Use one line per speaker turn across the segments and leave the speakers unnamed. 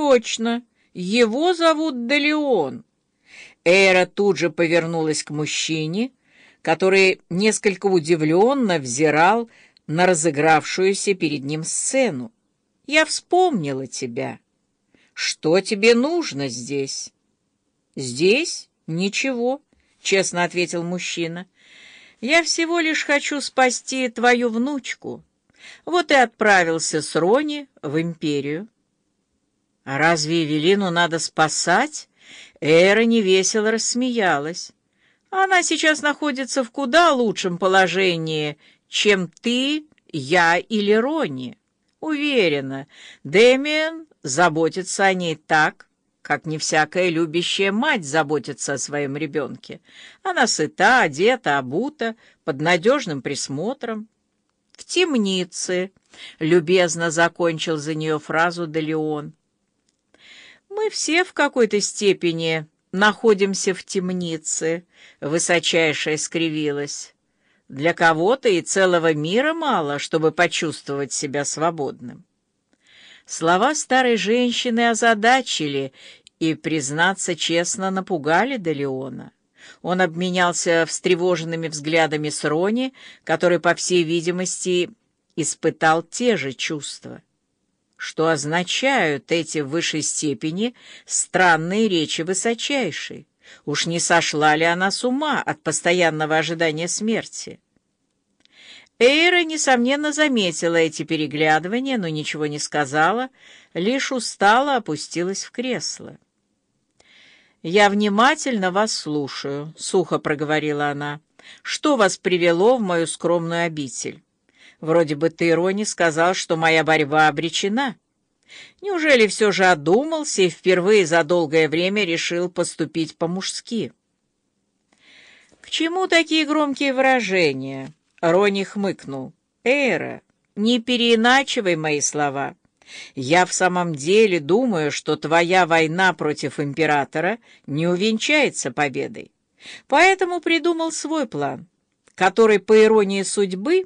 точно, его зовут Делеон. Эра тут же повернулась к мужчине, который несколько удивленно взирал на разыгравшуюся перед ним сцену. «Я вспомнила тебя. Что тебе нужно здесь?» «Здесь? Ничего», — честно ответил мужчина. «Я всего лишь хочу спасти твою внучку. Вот и отправился с Рони в Империю». «А разве Эвелину надо спасать?» Эра невесело рассмеялась. «Она сейчас находится в куда лучшем положении, чем ты, я или Рони. Уверена, Дэмиен заботится о ней так, как не всякая любящая мать заботится о своем ребенке. Она сыта, одета, обута, под надежным присмотром. В темнице, — любезно закончил за нее фразу Делеон. Мы все в какой-то степени находимся в темнице, — высочайшая скривилась. Для кого-то и целого мира мало, чтобы почувствовать себя свободным. Слова старой женщины озадачили и, признаться честно, напугали Делеона. Он обменялся встревоженными взглядами с Рони, который, по всей видимости, испытал те же чувства. Что означают эти в высшей степени странные речи высочайшей? Уж не сошла ли она с ума от постоянного ожидания смерти? Эйра, несомненно, заметила эти переглядывания, но ничего не сказала, лишь устало опустилась в кресло. «Я внимательно вас слушаю», — сухо проговорила она. «Что вас привело в мою скромную обитель? Вроде бы ты, Рони, сказал, что моя борьба обречена. Неужели все же одумался и впервые за долгое время решил поступить по-мужски?» «К чему такие громкие выражения?» Рони хмыкнул. «Эра, не переиначивай мои слова. Я в самом деле думаю, что твоя война против императора не увенчается победой. Поэтому придумал свой план, который, по иронии судьбы,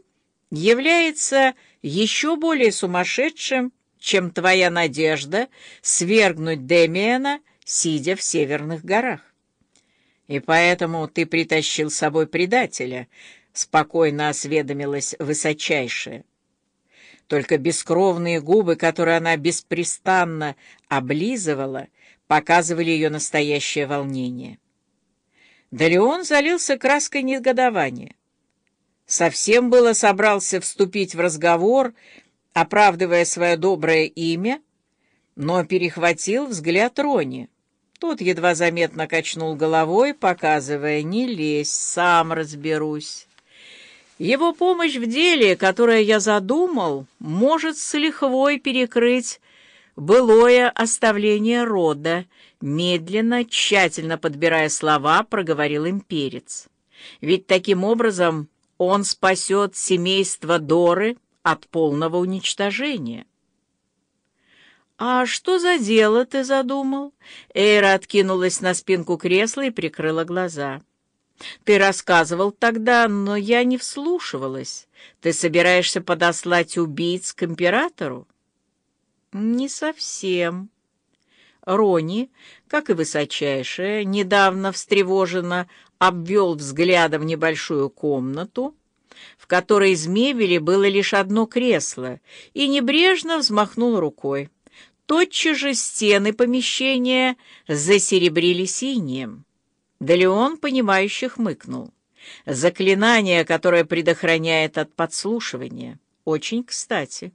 является еще более сумасшедшим, чем твоя надежда свергнуть Демиана, сидя в северных горах. И поэтому ты притащил с собой предателя — спокойно осведомилась высочайшая. Только бескровные губы, которые она беспрестанно облизывала, показывали ее настоящее волнение. Дарион залился краской негодования. Совсем было собрался вступить в разговор, оправдывая свое доброе имя, но перехватил взгляд Рони. Тот едва заметно качнул головой, показывая «не лезь, сам разберусь». Его помощь в деле, которое я задумал, может с лихвой перекрыть былое оставление рода, медленно, тщательно подбирая слова, проговорил имперец. Ведь таким образом он спасет семейство Доры от полного уничтожения. «А что за дело ты задумал?» Эйра откинулась на спинку кресла и прикрыла глаза. Ты рассказывал тогда, но я не вслушивалась. Ты собираешься подослать убийц к императору? Не совсем. Рони, как и высочайшая, недавно встревоженно обвел взглядом небольшую комнату, в которой из мебели было лишь одно кресло, и небрежно взмахнул рукой. Тотчас же стены помещения засеребрили синим. Да Леон, понимающе хмыкнул. Заклинание, которое предохраняет от подслушивания. Очень кстати.